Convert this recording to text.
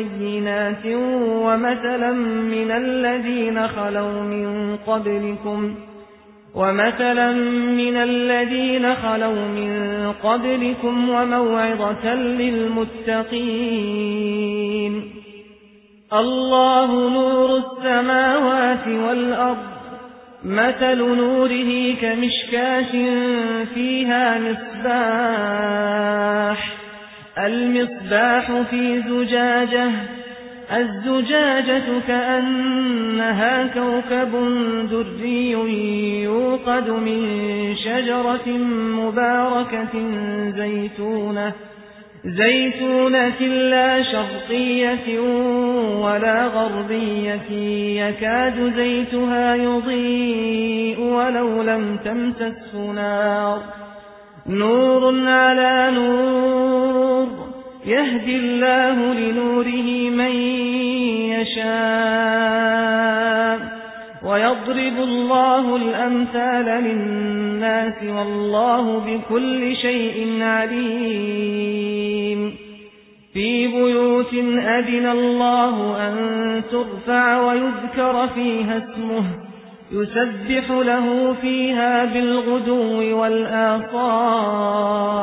مبينات ومثلا من الذين خلوا من قبلكم ومثلا من الذين خلوا من قبلكم وموعظة للمتقين الله نور السماوات والأرض مثل نوره كمشكاة فيها مصباح المصباح في زجاجة الزجاجة كأنها كوكب دري يوقد من شجرة مباركة زيتونة زيتونة لا شرقية ولا غربية يكاد زيتها يضيء ولو لم تمسسه نار. نور على نور يهدي الله لنوره من يشاء ويضرب الله الأمثال للناس والله بكل شيء عليم. في بيوت أذن الله أن ترفع ويذكر فيها اسمه يسبح له فيها بالغدو والآصال.